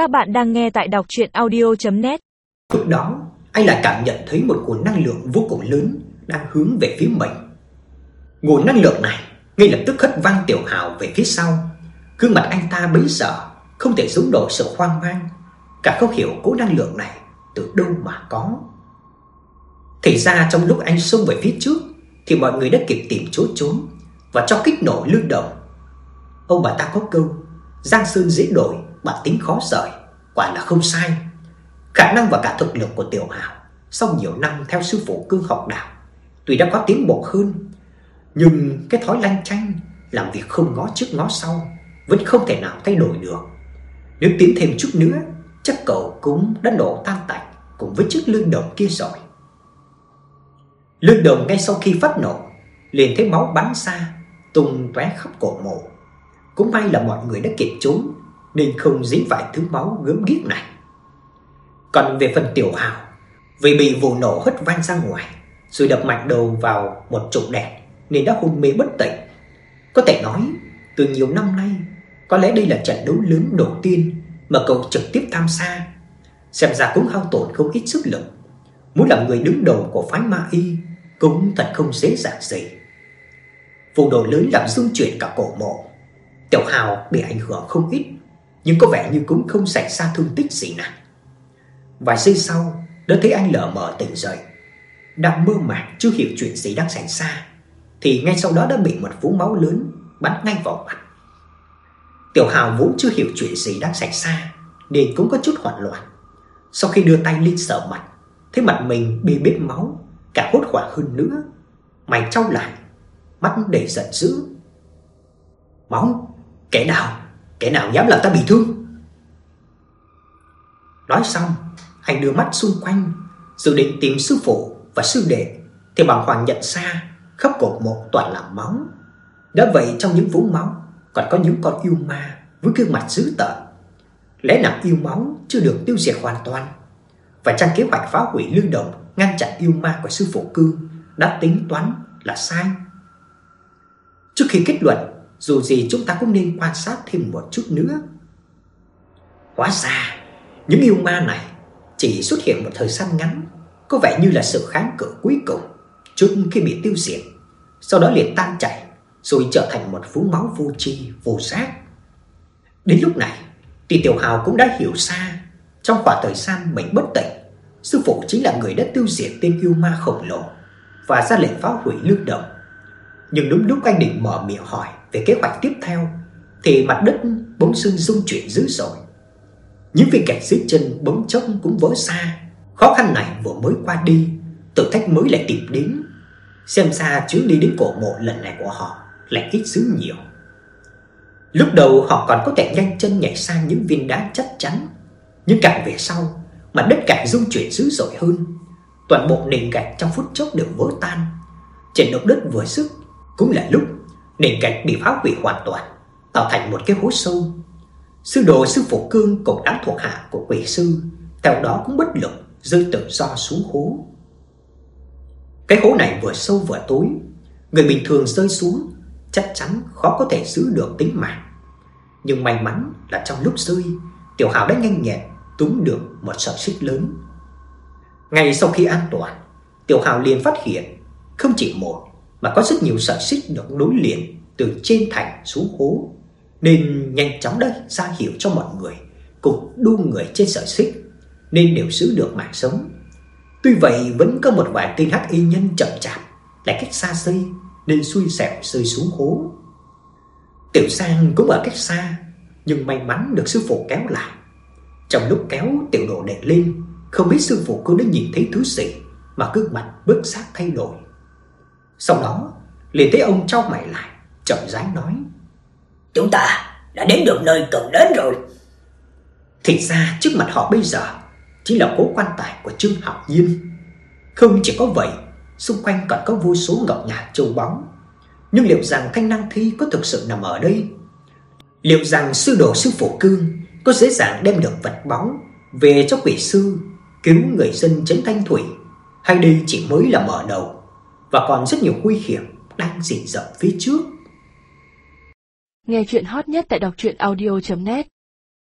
Các bạn đang nghe tại đọc chuyện audio.net Lúc đó, anh lại cảm nhận thấy một nguồn năng lượng vô cùng lớn đang hướng về phía mình. Nguồn năng lượng này ngay lập tức hất văng Tiểu Hào về phía sau. Gương mặt anh ta bấy giờ không thể giấu nổi sự hoang mang, cả không hiểu cố năng lượng này từ đâu mà có. Thì ra trong lúc anh xông về phía trước thì mọi người đã kịp tìm chỗ trốn và cho kích nổ lương đồng. Ông bà ta có câu Giang sơn dễ đổi, bản tính khó rời, quả là không sai. Khả năng và cả thực lực của Tiểu Hạo sau nhiều năm theo sư phụ cương học đạo, tuy đã có tiến bộ hơn, nhưng cái thói lanh chanh làm việc không ngó trước ngó sau vẫn không thể nào thay đổi được. Nếu tiến thêm chút nữa, chắc cậu cũng đã nổ tan tành cùng với chiếc lương đồng kia rồi. Lương đồng ngay sau khi phát nổ, liền thấy máu bắn ra, tung tóe khắp cổ mộ. Cũng may là mọi người đã kịp trốn nên không dính phải thứ máu gớm ghiếc này. Còn về phần Tiểu Hào, vì bị vụ nổ hất văng ra ngoài, rồi đập mạnh đầu vào một trụ đèn nên đã hôn mê bất tỉnh. Có thể nói, từ nhiều năm nay, có lẽ đây là trận đấu lớn đầu tiên mà cậu trực tiếp tham gia. Xem ra cũng hao tổn không ít sức lực. Muốn làm người đứng đầu của phái Ma Y cũng thật không dễ dàng gì. Vụ nổ lớn làm rung chuyển cả cổ mộ. Tiểu Hào bị ảnh hưởng không ít, nhưng có vẻ như cũng không xảy ra thương tích gì nào. Vài giây sau, đã thấy anh lờ mờ tỉnh dậy. Đang mơ màng chưa hiểu chuyện gì đang xảy ra, thì ngay sau đó đã bị một vũng máu lớn bắn ngay vào mặt. Tiểu Hào vốn chưa hiểu chuyện gì đang xảy ra, nên cũng có chút hoảng loạn. Sau khi đưa tay lên sờ mặt, thấy mặt mình bị bết máu, cả hốt hoảng hơn nữa. Mày trao lại, mắt đầy giận dữ. Máu, kẻ nào, kẻ nào dám làm ta bị thương? Nói xong, anh đưa mắt xung quanh, dự định tìm sư phụ và sư đệ, thì bằng hoàng nhận ra khắp cột một toàn là máu. Đã vậy trong những vũng máu còn có những con yêu ma với gương mặt dữ tợn. Lẽ nào yêu máu chưa được tiêu diệt hoàn toàn? Và trang kế hoạch phá hủy lương đồng ngăn chặn yêu ma của sư phụ cương đã tính toán là sai. Trước khi kết luận, dù gì chúng ta cũng nên quan sát thêm một chút nữa. Hóa ra, những yêu ma này chỉ xuất hiện một thời gian ngắn, có vẻ như là sự kháng cự cuối cùng trước khi bị tiêu diệt, sau đó liền tan chảy rồi trở thành một vũng máu vô tri, vô giác. Đến lúc này, thì Tiểu Hào cũng đã hiểu ra, trong khoảng thời gian mình bất tỉnh, sư phụ chính là người đã tiêu diệt tên yêu ma khổng lồ và ra lệnh phá hủy lương động nhưng đúng lúc anh định mở miệng hỏi về kế hoạch tiếp theo, thì mặt đất bỗng sưng rung chuyển dữ dội. Những viên gạch dưới chân bỗng chốc cũng vỡ xa. Khó khăn này vừa mới qua đi, thử thách mới lại tìm đến. Xem ra chuyến đi đến cổ mộ lần này của họ lại ít dữ nhiều. Lúc đầu họ còn có thể nhanh chân nhảy sang những viên đá chắc chắn, nhưng càng về sau, mặt đất càng rung chuyển dữ dội hơn. Toàn bộ nền gạch trong phút chốc đều vỡ tan. trận động đất vừa sức, cũng là lúc nền gạch bị phá hủy hoàn toàn, tạo thành một cái hố sâu. Sư đồ sư phụ cương cùng đám thuộc hạ của quỷ sư, theo đó cũng bất lực rơi tự do xuống hố. Cái hố này vừa sâu vừa tối, người bình thường rơi xuống chắc chắn khó có thể giữ được tính mạng. Nhưng may mắn là trong lúc rơi, Tiểu Hào đã nhanh nhẹn túm được một sợi xích lớn. Ngay sau khi an toàn, Tiểu Hào liền phát hiện không chỉ một mà có rất nhiều sợi xích được nối liền từ trên thành xuống hố, nên nhanh chóng đây ra hiệu cho mọi người cùng đu người trên sợi xích nên đều giữ được mạng sống. Tuy vậy vẫn có một vài tên hắc y nhân chậm chạp lại cách xa dây nên xui xẻo rơi xuống hố. Tiểu Sang cũng ở cách xa, nhưng may mắn được sư phụ kéo lại. Trong lúc kéo tiểu đồ đệ lên, không biết sư phụ cô đã nhìn thấy thứ gì mà gương mặt bất giác thay đổi. Sau đó, liền thấy ông trao mày lại, chậm rãi nói: "Chúng ta đã đến được nơi cần đến rồi." Thì ra trước mặt họ bây giờ chính là cố quan tài của Trương Hạo Nhiên. Không chỉ có vậy, xung quanh còn có vô số ngọc ngà châu báu. Nhưng liệu rằng thanh năng thi có thực sự nằm ở đây? Liệu rằng sư đồ sư phụ cương có dễ dàng đem được vật báu về cho quỷ sư cứu người dân trấn thanh thủy hay đây chỉ mới là mở đầu và còn rất nhiều nguy hiểm đang rình rập phía trước? Nghe chuyện hot nhất tại đọc truyện audio net